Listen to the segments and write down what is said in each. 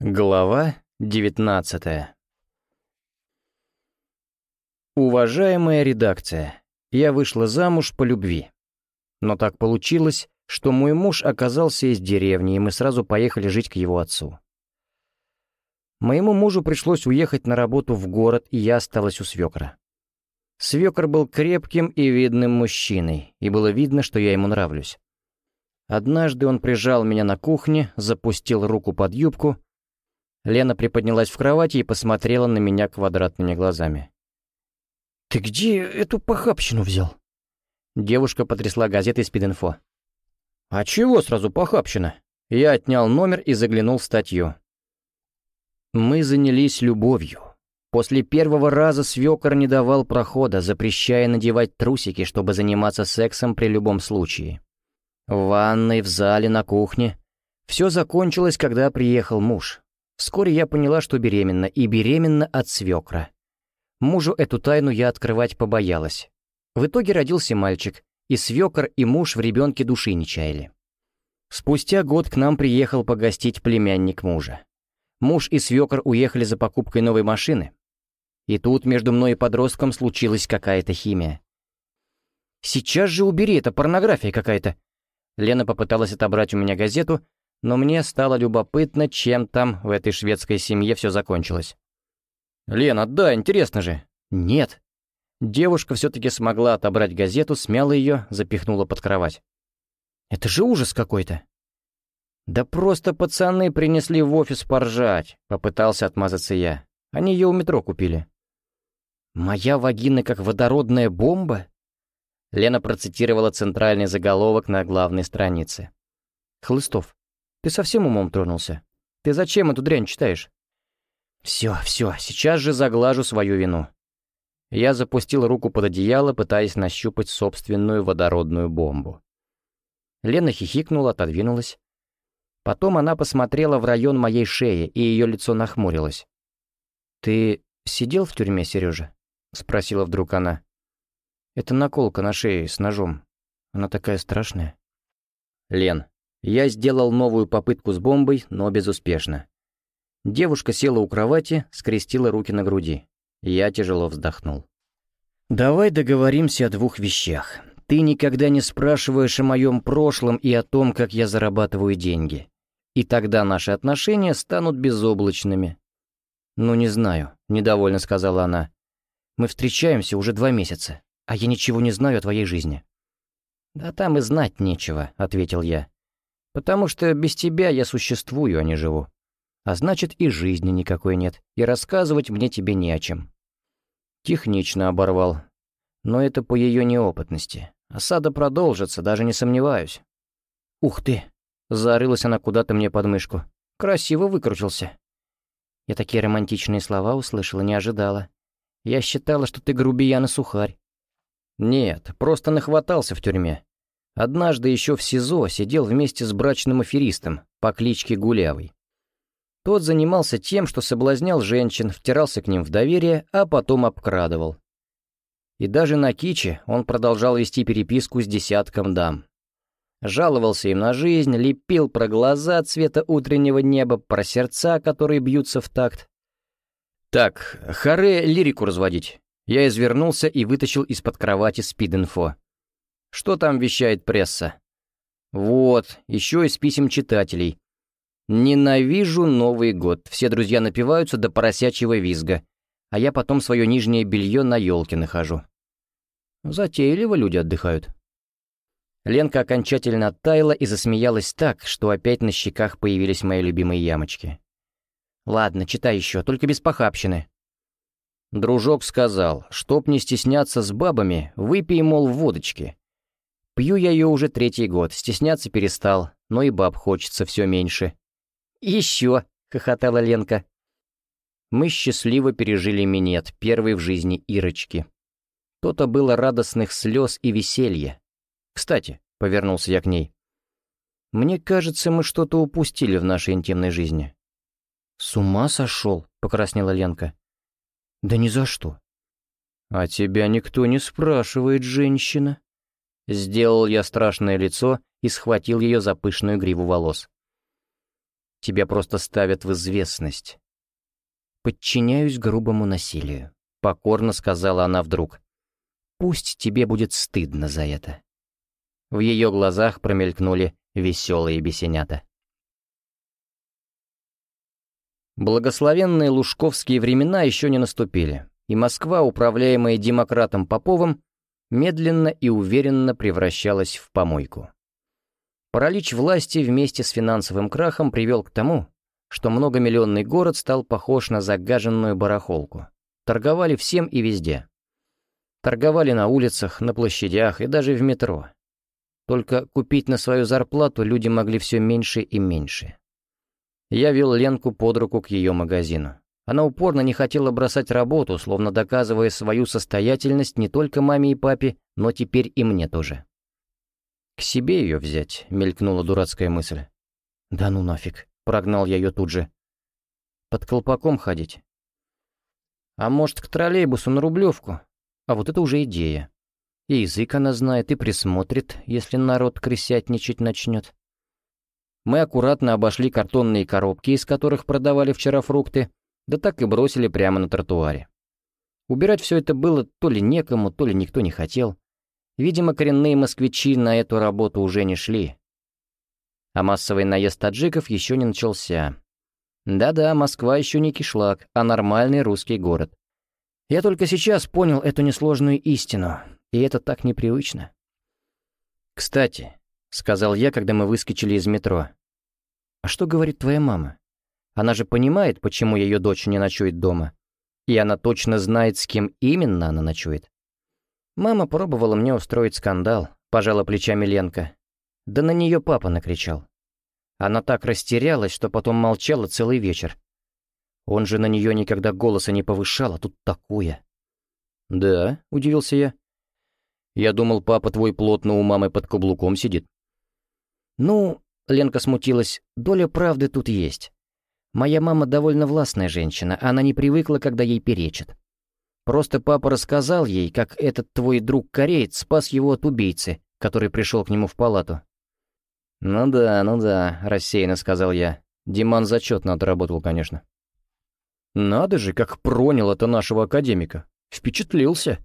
Глава 19 Уважаемая редакция, я вышла замуж по любви. Но так получилось, что мой муж оказался из деревни, и мы сразу поехали жить к его отцу. Моему мужу пришлось уехать на работу в город, и я осталась у свекра. Свекр был крепким и видным мужчиной, и было видно, что я ему нравлюсь. Однажды он прижал меня на кухне, запустил руку под юбку — Лена приподнялась в кровати и посмотрела на меня квадратными глазами. «Ты где эту похабщину взял?» Девушка потрясла газетой «Спид-инфо». «А чего сразу похабщина?» Я отнял номер и заглянул в статью. Мы занялись любовью. После первого раза свекор не давал прохода, запрещая надевать трусики, чтобы заниматься сексом при любом случае. В ванной, в зале, на кухне. Все закончилось, когда приехал муж. Вскоре я поняла, что беременна, и беременна от свекра. Мужу эту тайну я открывать побоялась. В итоге родился мальчик, и свекор, и муж в ребенке души не чаяли. Спустя год к нам приехал погостить племянник мужа. Муж и свекор уехали за покупкой новой машины. И тут между мной и подростком случилась какая-то химия. «Сейчас же убери, это порнография какая-то!» Лена попыталась отобрать у меня газету, но мне стало любопытно, чем там в этой шведской семье все закончилось. «Лена, да, интересно же». «Нет». Девушка все-таки смогла отобрать газету, смяла ее, запихнула под кровать. «Это же ужас какой-то». «Да просто пацаны принесли в офис поржать», — попытался отмазаться я. «Они ее у метро купили». «Моя вагина как водородная бомба?» Лена процитировала центральный заголовок на главной странице. «Хлыстов, ты совсем умом тронулся? Ты зачем эту дрянь читаешь?» «Все, все, сейчас же заглажу свою вину». Я запустил руку под одеяло, пытаясь нащупать собственную водородную бомбу. Лена хихикнула, отодвинулась. Потом она посмотрела в район моей шеи, и ее лицо нахмурилось. «Ты сидел в тюрьме, Сережа?» — спросила вдруг она. «Это наколка на шее с ножом. Она такая страшная». «Лен, я сделал новую попытку с бомбой, но безуспешно. Девушка села у кровати, скрестила руки на груди. Я тяжело вздохнул. «Давай договоримся о двух вещах. Ты никогда не спрашиваешь о моем прошлом и о том, как я зарабатываю деньги. И тогда наши отношения станут безоблачными». «Ну, не знаю», — недовольно сказала она. «Мы встречаемся уже два месяца, а я ничего не знаю о твоей жизни». «Да там и знать нечего», — ответил я. Потому что без тебя я существую, а не живу. А значит, и жизни никакой нет, и рассказывать мне тебе не о чем. Технично оборвал. Но это по ее неопытности. Осада продолжится, даже не сомневаюсь. «Ух ты!» — зарылась она куда-то мне под мышку. «Красиво выкрутился». Я такие романтичные слова услышала, не ожидала. Я считала, что ты грубиян и сухарь. Нет, просто нахватался в тюрьме. Однажды еще в СИЗО сидел вместе с брачным аферистом по кличке Гулявый. Тот занимался тем, что соблазнял женщин, втирался к ним в доверие, а потом обкрадывал. И даже на Киче он продолжал вести переписку с десятком дам. Жаловался им на жизнь, лепил про глаза цвета утреннего неба, про сердца, которые бьются в такт. Так, харе лирику разводить. Я извернулся и вытащил из-под кровати спид-инфо. Что там вещает пресса? Вот, еще из писем читателей. Ненавижу Новый год. Все друзья напиваются до поросячьего визга. А я потом свое нижнее белье на елке нахожу. Затейливо люди отдыхают. Ленка окончательно оттаяла и засмеялась так, что опять на щеках появились мои любимые ямочки. «Ладно, читай еще, только без похабщины». Дружок сказал, чтоб не стесняться с бабами, выпей, мол, водочки. Пью я ее уже третий год, стесняться перестал, но и баб хочется все меньше. «Еще!» — хохотала Ленка. Мы счастливо пережили минет, первый в жизни Ирочки. То-то было радостных слез и веселья. Кстати, — повернулся я к ней, — мне кажется, мы что-то упустили в нашей интимной жизни. «С ума сошел?» — покраснела Ленка. «Да ни за что». «А тебя никто не спрашивает, женщина», Сделал я страшное лицо и схватил ее за пышную гриву волос. Тебя просто ставят в известность. «Подчиняюсь грубому насилию», — покорно сказала она вдруг. «Пусть тебе будет стыдно за это». В ее глазах промелькнули веселые бесенята. Благословенные лужковские времена еще не наступили, и Москва, управляемая демократом Поповым, медленно и уверенно превращалась в помойку. Паралич власти вместе с финансовым крахом привел к тому, что многомиллионный город стал похож на загаженную барахолку. Торговали всем и везде. Торговали на улицах, на площадях и даже в метро. Только купить на свою зарплату люди могли все меньше и меньше. Я вел Ленку под руку к ее магазину. Она упорно не хотела бросать работу, словно доказывая свою состоятельность не только маме и папе, но теперь и мне тоже. «К себе ее взять», — мелькнула дурацкая мысль. «Да ну нафиг», — прогнал я ее тут же. «Под колпаком ходить?» «А может, к троллейбусу на Рублевку?» А вот это уже идея. И язык она знает, и присмотрит, если народ крысятничать начнет. Мы аккуратно обошли картонные коробки, из которых продавали вчера фрукты, да так и бросили прямо на тротуаре. Убирать все это было то ли некому, то ли никто не хотел. Видимо, коренные москвичи на эту работу уже не шли. А массовый наезд таджиков еще не начался. Да-да, Москва еще не кишлак, а нормальный русский город. Я только сейчас понял эту несложную истину, и это так непривычно. «Кстати», — сказал я, когда мы выскочили из метро, — «а что говорит твоя мама?» Она же понимает, почему ее дочь не ночует дома. И она точно знает, с кем именно она ночует. Мама пробовала мне устроить скандал, пожала плечами Ленка. Да на нее папа накричал. Она так растерялась, что потом молчала целый вечер. Он же на нее никогда голоса не повышал, а тут такое. «Да», — удивился я. «Я думал, папа твой плотно у мамы под каблуком сидит». «Ну», — Ленка смутилась, — «доля правды тут есть. Моя мама довольно властная женщина, она не привыкла, когда ей перечат. Просто папа рассказал ей, как этот твой друг-кореец спас его от убийцы, который пришел к нему в палату. «Ну да, ну да», — рассеянно сказал я. Диман зачетно отработал, конечно. «Надо же, как пронял это нашего академика. Впечатлился».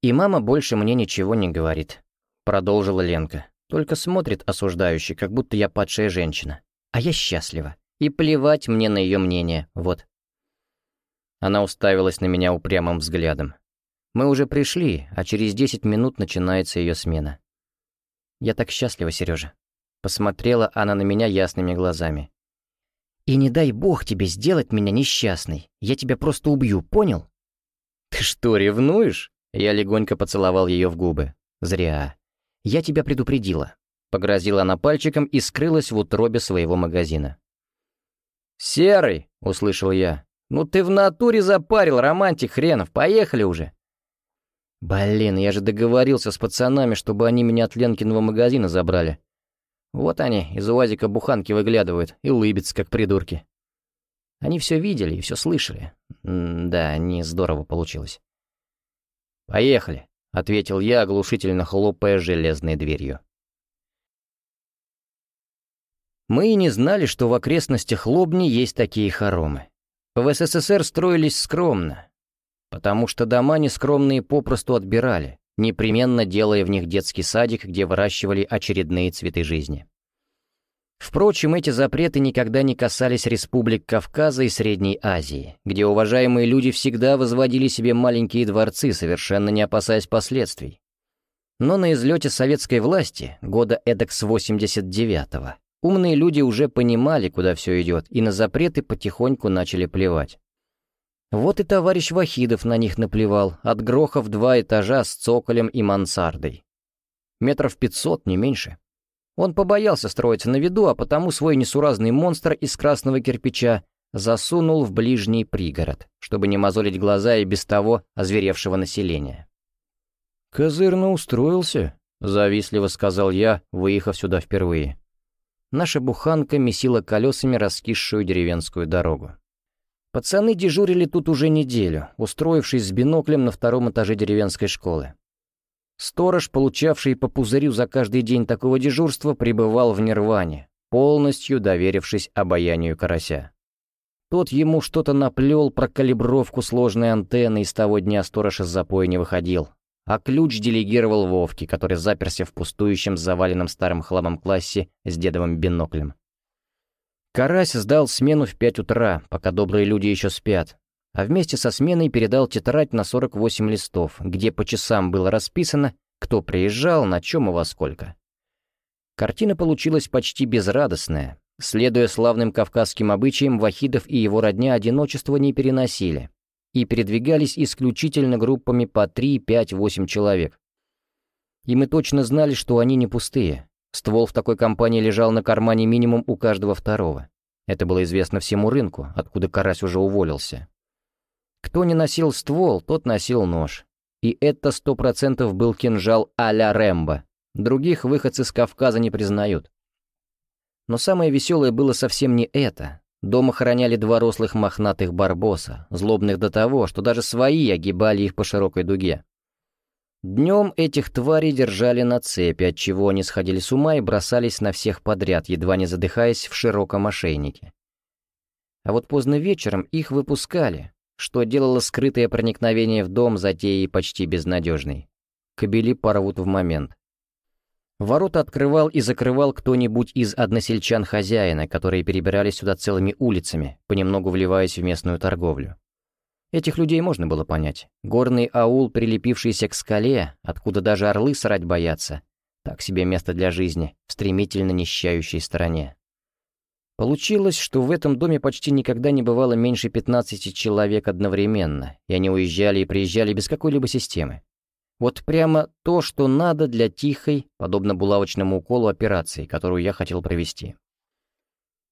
«И мама больше мне ничего не говорит», — продолжила Ленка. «Только смотрит осуждающе, как будто я падшая женщина. А я счастлива. И плевать мне на ее мнение, вот. Она уставилась на меня упрямым взглядом. Мы уже пришли, а через десять минут начинается ее смена. Я так счастлива, Сережа. Посмотрела она на меня ясными глазами. И не дай бог тебе сделать меня несчастной. Я тебя просто убью, понял? Ты что, ревнуешь? Я легонько поцеловал ее в губы. Зря. Я тебя предупредила. Погрозила она пальчиком и скрылась в утробе своего магазина. «Серый!» — услышал я. «Ну ты в натуре запарил, романтик хренов, поехали уже!» «Блин, я же договорился с пацанами, чтобы они меня от Ленкиного магазина забрали. Вот они из УАЗика буханки выглядывают и улыбятся, как придурки. Они все видели и все слышали. М да, не здорово получилось. «Поехали», — ответил я, оглушительно хлопая железной дверью. Мы и не знали, что в окрестностях Лобни есть такие хоромы. В СССР строились скромно, потому что дома нескромные попросту отбирали, непременно делая в них детский садик, где выращивали очередные цветы жизни. Впрочем, эти запреты никогда не касались республик Кавказа и Средней Азии, где уважаемые люди всегда возводили себе маленькие дворцы, совершенно не опасаясь последствий. Но на излете советской власти, года эдак с 89-го, Умные люди уже понимали, куда все идет, и на запреты потихоньку начали плевать. Вот и товарищ Вахидов на них наплевал, от гроха в два этажа с цоколем и мансардой. Метров пятьсот, не меньше. Он побоялся строиться на виду, а потому свой несуразный монстр из красного кирпича засунул в ближний пригород, чтобы не мозолить глаза и без того озверевшего населения. «Козырно устроился», — завистливо сказал я, выехав сюда впервые наша буханка месила колесами раскисшую деревенскую дорогу. Пацаны дежурили тут уже неделю, устроившись с биноклем на втором этаже деревенской школы. Сторож, получавший по пузырю за каждый день такого дежурства, пребывал в нирване, полностью доверившись обаянию карася. Тот ему что-то наплел про калибровку сложной антенны, и с того дня сторож из запоя не выходил. А ключ делегировал Вовке, который заперся в пустующем заваленном старым хламом классе с дедовым биноклем. Карась сдал смену в пять утра, пока добрые люди еще спят, а вместе со сменой передал тетрадь на 48 листов, где по часам было расписано, кто приезжал, на чем и во сколько. Картина получилась почти безрадостная, Следуя славным кавказским обычаям, Вахидов и его родня одиночество не переносили и передвигались исключительно группами по 3, 5, 8 человек. И мы точно знали, что они не пустые. Ствол в такой компании лежал на кармане минимум у каждого второго. Это было известно всему рынку, откуда Карась уже уволился. Кто не носил ствол, тот носил нож. И это сто процентов был кинжал а-ля Рэмбо. Других выходцы с Кавказа не признают. Но самое веселое было совсем не это. Дома хороняли два рослых мохнатых барбоса, злобных до того, что даже свои огибали их по широкой дуге. Днем этих тварей держали на цепи, отчего они сходили с ума и бросались на всех подряд, едва не задыхаясь в широком ошейнике. А вот поздно вечером их выпускали, что делало скрытое проникновение в дом затеей почти безнадежной. Кобели порвут в момент. Ворота открывал и закрывал кто-нибудь из односельчан хозяина, которые перебирались сюда целыми улицами, понемногу вливаясь в местную торговлю. Этих людей можно было понять. Горный аул, прилепившийся к скале, откуда даже орлы срать боятся. Так себе место для жизни, в стремительно нищающей стороне. Получилось, что в этом доме почти никогда не бывало меньше 15 человек одновременно, и они уезжали и приезжали без какой-либо системы. Вот прямо то, что надо для тихой, подобно булавочному уколу, операции, которую я хотел провести.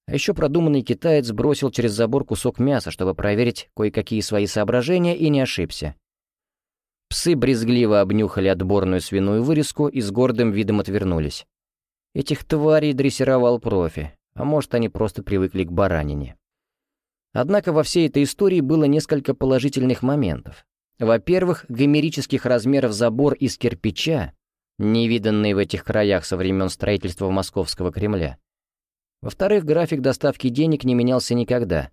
А еще продуманный китаец бросил через забор кусок мяса, чтобы проверить кое-какие свои соображения, и не ошибся. Псы брезгливо обнюхали отборную свиную вырезку и с гордым видом отвернулись. Этих тварей дрессировал профи, а может, они просто привыкли к баранине. Однако во всей этой истории было несколько положительных моментов. Во-первых, гомерических размеров забор из кирпича, невиданный в этих краях со времен строительства Московского Кремля. Во-вторых, график доставки денег не менялся никогда,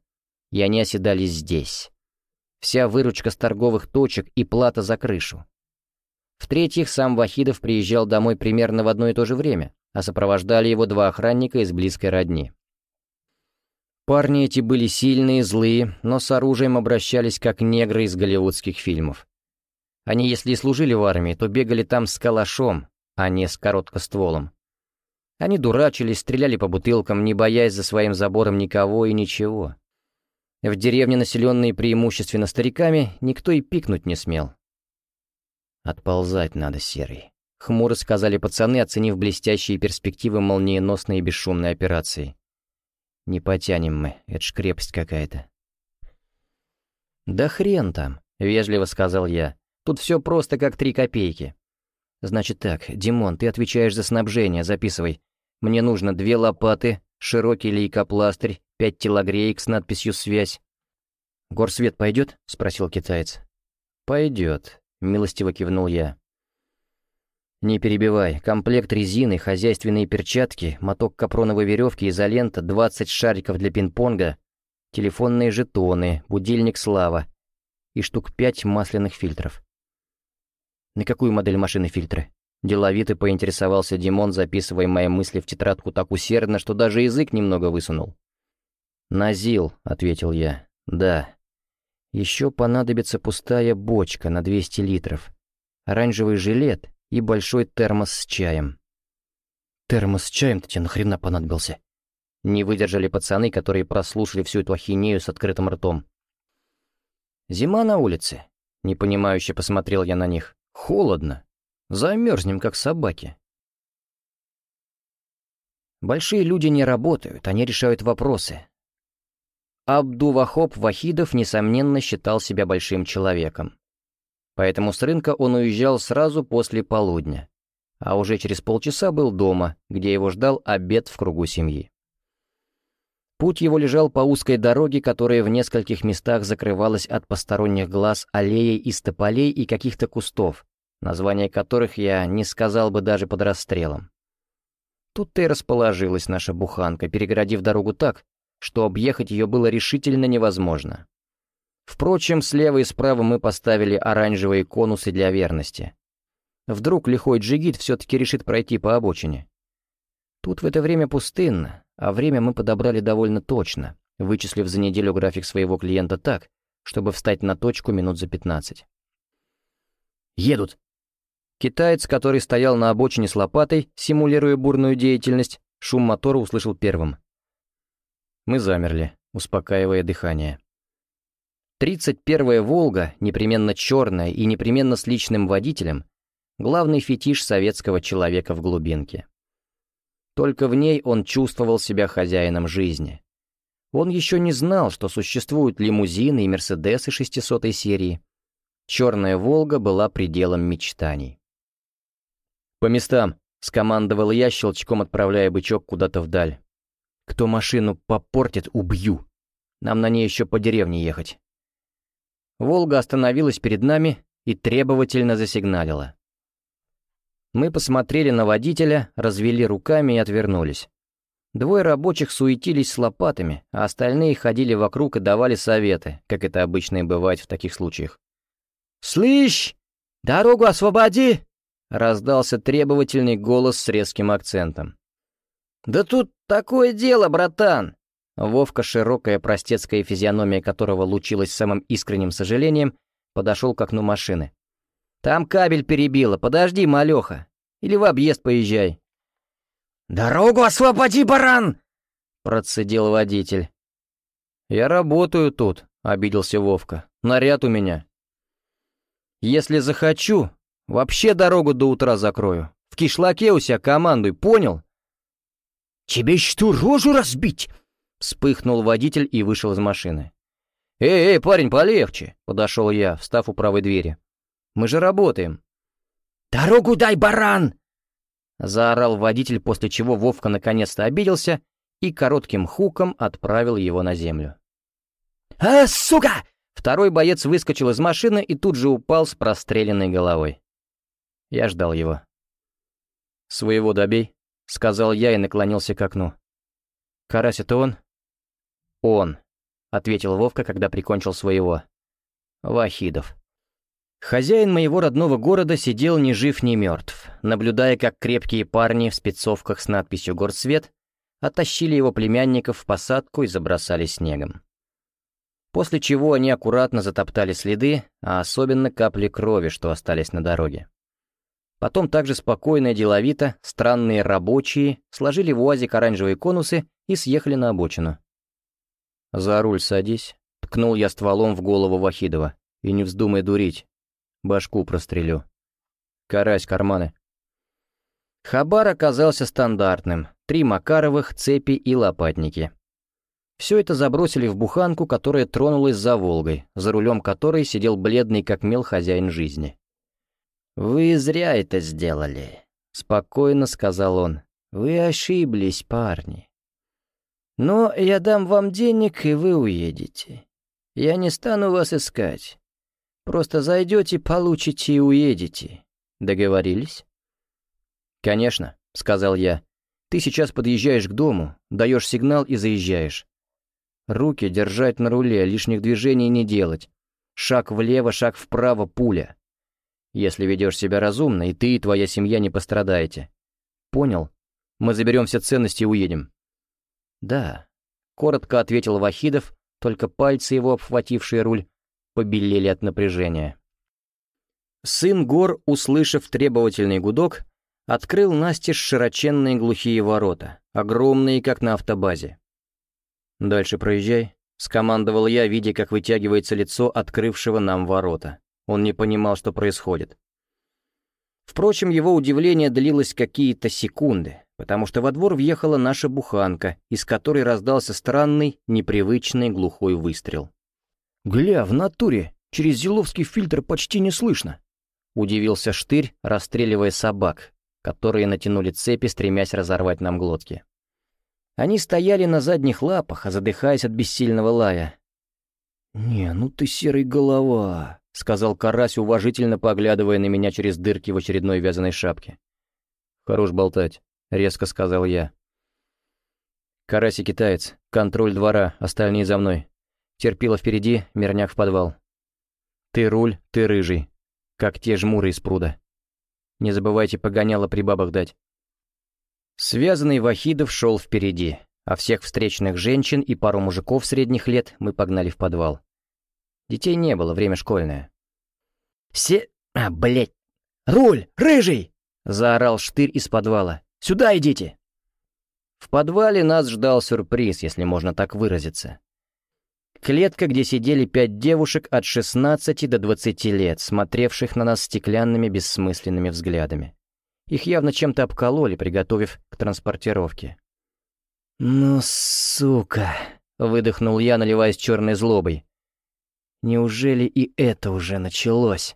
и они оседали здесь. Вся выручка с торговых точек и плата за крышу. В-третьих, сам Вахидов приезжал домой примерно в одно и то же время, а сопровождали его два охранника из близкой родни. Парни эти были сильные, злые, но с оружием обращались как негры из голливудских фильмов. Они, если и служили в армии, то бегали там с калашом, а не с короткостволом. Они дурачились, стреляли по бутылкам, не боясь за своим забором никого и ничего. В деревне, населенной преимущественно стариками, никто и пикнуть не смел. «Отползать надо, Серый», — хмуро сказали пацаны, оценив блестящие перспективы молниеносной и бесшумной операции. Не потянем мы, это ж крепость какая-то. «Да хрен там», — вежливо сказал я. «Тут все просто как три копейки». «Значит так, Димон, ты отвечаешь за снабжение, записывай. Мне нужно две лопаты, широкий лейкопластырь, пять телогреек с надписью «Связь». «Горсвет пойдет?» — спросил китаец. «Пойдет», — милостиво кивнул я. «Не перебивай. Комплект резины, хозяйственные перчатки, моток капроновой веревки, изолента, 20 шариков для пинг-понга, телефонные жетоны, будильник «Слава» и штук 5 масляных фильтров». «На какую модель машины фильтры?» Деловито поинтересовался Димон, записывая мои мысли в тетрадку так усердно, что даже язык немного высунул. «Назил», — ответил я. «Да. Еще понадобится пустая бочка на 200 литров. Оранжевый жилет и большой термос с чаем. «Термос с чаем-то тебе нахрена понадобился?» Не выдержали пацаны, которые прослушали всю эту ахинею с открытым ртом. «Зима на улице», — непонимающе посмотрел я на них. «Холодно. Замерзнем, как собаки». Большие люди не работают, они решают вопросы. Абду-Вахоб Вахидов, несомненно, считал себя большим человеком. Поэтому с рынка он уезжал сразу после полудня, а уже через полчаса был дома, где его ждал обед в кругу семьи. Путь его лежал по узкой дороге, которая в нескольких местах закрывалась от посторонних глаз аллеей из тополей и каких-то кустов, название которых я не сказал бы даже под расстрелом. Тут-то и расположилась наша буханка, перегородив дорогу так, что объехать ее было решительно невозможно. Впрочем, слева и справа мы поставили оранжевые конусы для верности. Вдруг лихой джигит все-таки решит пройти по обочине. Тут в это время пустынно, а время мы подобрали довольно точно, вычислив за неделю график своего клиента так, чтобы встать на точку минут за пятнадцать. «Едут!» Китаец, который стоял на обочине с лопатой, симулируя бурную деятельность, шум мотора услышал первым. Мы замерли, успокаивая дыхание. Тридцать первая «Волга», непременно черная и непременно с личным водителем, главный фетиш советского человека в глубинке. Только в ней он чувствовал себя хозяином жизни. Он еще не знал, что существуют лимузины и мерседесы 600 серии. Черная «Волга» была пределом мечтаний. «По местам!» — скомандовал я, щелчком отправляя бычок куда-то вдаль. «Кто машину попортит, убью. Нам на ней еще по деревне ехать». «Волга» остановилась перед нами и требовательно засигналила. Мы посмотрели на водителя, развели руками и отвернулись. Двое рабочих суетились с лопатами, а остальные ходили вокруг и давали советы, как это обычно и бывает в таких случаях. «Слышь! Дорогу освободи!» — раздался требовательный голос с резким акцентом. «Да тут такое дело, братан!» Вовка, широкая простецкая физиономия которого лучилась самым искренним сожалением, подошел к окну машины. Там кабель перебило, подожди, малеха. Или в объезд поезжай». «Дорогу освободи, баран!» — процедил водитель. «Я работаю тут», — обиделся Вовка. «Наряд у меня». «Если захочу, вообще дорогу до утра закрою. В кишлаке у себя командуй, понял?» «Тебе что, рожу разбить?» — вспыхнул водитель и вышел из машины. «Эй, эй, парень, полегче!» — подошел я, встав у правой двери. Мы же работаем». «Дорогу дай, баран!» Заорал водитель, после чего Вовка наконец-то обиделся и коротким хуком отправил его на землю. «А, сука!» Второй боец выскочил из машины и тут же упал с простреленной головой. Я ждал его. «Своего добей», — сказал я и наклонился к окну. «Карась, это он?» «Он», — ответил Вовка, когда прикончил своего. «Вахидов». Хозяин моего родного города сидел ни жив, ни мертв, наблюдая, как крепкие парни в спецовках с надписью «Горсвет» оттащили его племянников в посадку и забросали снегом. После чего они аккуратно затоптали следы, а особенно капли крови, что остались на дороге. Потом также спокойно и деловито странные рабочие сложили в УАЗик оранжевые конусы и съехали на обочину. «За руль садись», — ткнул я стволом в голову Вахидова. «И не вздумай дурить, Башку прострелю. Карась карманы. Хабар оказался стандартным. Три Макаровых, цепи и лопатники. Все это забросили в буханку, которая тронулась за Волгой, за рулем которой сидел бледный как мел хозяин жизни. «Вы зря это сделали», — спокойно сказал он. «Вы ошиблись, парни. Но я дам вам денег, и вы уедете. Я не стану вас искать. Просто зайдете, получите и уедете. Договорились?» «Конечно», — сказал я. «Ты сейчас подъезжаешь к дому, даешь сигнал и заезжаешь. Руки держать на руле, лишних движений не делать. Шаг влево, шаг вправо, пуля. Если ведешь себя разумно, и ты, и твоя семья не пострадаете. Понял? Мы заберем все ценности и уедем». «Да», — коротко ответил Вахидов, только пальцы его, обхватившие руль, побелели от напряжения. Сын гор, услышав требовательный гудок, открыл настежь широченные глухие ворота, огромные, как на автобазе. «Дальше проезжай», — скомандовал я, видя, как вытягивается лицо открывшего нам ворота. Он не понимал, что происходит. Впрочем, его удивление длилось какие-то секунды, потому что во двор въехала наша буханка, из которой раздался странный, непривычный глухой выстрел. «Гля, в натуре! Через зиловский фильтр почти не слышно!» Удивился Штырь, расстреливая собак, которые натянули цепи, стремясь разорвать нам глотки. Они стояли на задних лапах, задыхаясь от бессильного лая. «Не, ну ты серый голова», — сказал Карась, уважительно поглядывая на меня через дырки в очередной вязаной шапке. «Хорош болтать», — резко сказал я. Караси китаец, контроль двора, остальные за мной. Терпила впереди, мирняк в подвал. Ты руль, ты рыжий, как те жмуры из пруда. Не забывайте погоняло при бабах дать. Связанный Вахидов шел впереди, а всех встречных женщин и пару мужиков средних лет мы погнали в подвал. Детей не было, время школьное. «Все... А, блядь! Руль! Рыжий!» — заорал Штырь из подвала. «Сюда идите!» В подвале нас ждал сюрприз, если можно так выразиться. Клетка, где сидели пять девушек от 16 до 20 лет, смотревших на нас стеклянными бессмысленными взглядами. Их явно чем-то обкололи, приготовив к транспортировке. «Ну, сука!» — выдохнул я, наливаясь черной злобой. «Неужели и это уже началось?»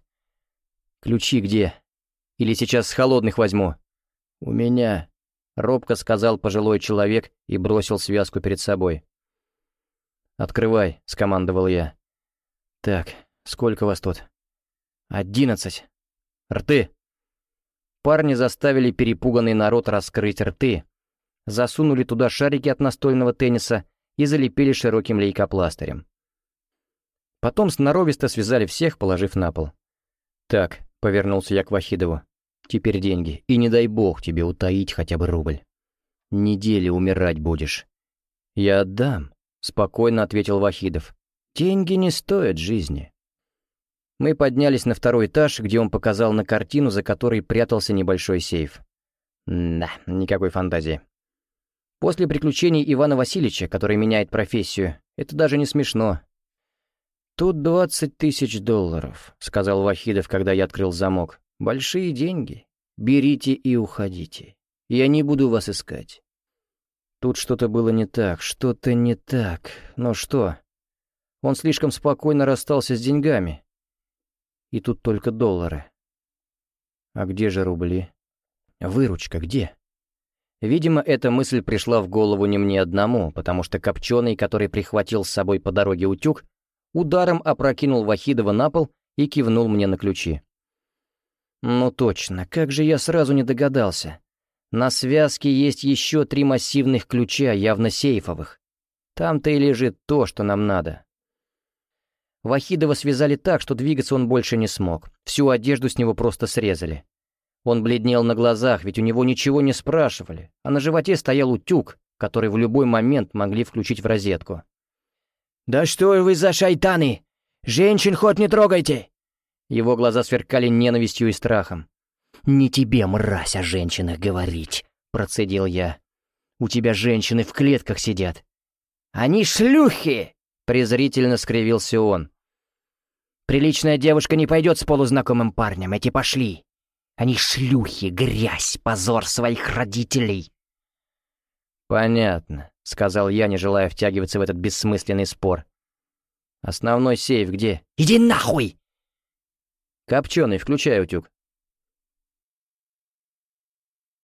«Ключи где? Или сейчас с холодных возьму?» «У меня», — робко сказал пожилой человек и бросил связку перед собой. «Открывай», — скомандовал я. «Так, сколько вас тут?» «Одиннадцать. Рты!» Парни заставили перепуганный народ раскрыть рты, засунули туда шарики от настольного тенниса и залепили широким лейкопластырем. Потом сноровисто связали всех, положив на пол. «Так», — повернулся я к Вахидову, — «теперь деньги, и не дай бог тебе утаить хотя бы рубль. Неделю умирать будешь». «Я отдам», — спокойно ответил Вахидов. «Деньги не стоят жизни». Мы поднялись на второй этаж, где он показал на картину, за которой прятался небольшой сейф. Да, никакой фантазии. После приключений Ивана Васильевича, который меняет профессию, это даже не смешно. «Тут двадцать тысяч долларов», — сказал Вахидов, когда я открыл замок. «Большие деньги. Берите и уходите. Я не буду вас искать. Тут что-то было не так, что-то не так. Но что? Он слишком спокойно расстался с деньгами. И тут только доллары. А где же рубли? Выручка где? Видимо, эта мысль пришла в голову не мне одному, потому что Копченый, который прихватил с собой по дороге утюг, ударом опрокинул Вахидова на пол и кивнул мне на ключи. Ну точно, как же я сразу не догадался. На связке есть еще три массивных ключа, явно сейфовых. Там-то и лежит то, что нам надо. Вахидова связали так, что двигаться он больше не смог. Всю одежду с него просто срезали. Он бледнел на глазах, ведь у него ничего не спрашивали, а на животе стоял утюг, который в любой момент могли включить в розетку. «Да что вы за шайтаны! Женщин хоть не трогайте!» Его глаза сверкали ненавистью и страхом. «Не тебе, мразь, о женщинах говорить», — процедил я. «У тебя женщины в клетках сидят». «Они шлюхи!» — презрительно скривился он. «Приличная девушка не пойдет с полузнакомым парнем, эти пошли. Они шлюхи, грязь, позор своих родителей». «Понятно», — сказал я, не желая втягиваться в этот бессмысленный спор. «Основной сейф где?» «Иди нахуй!» «Копченый, включай утюг».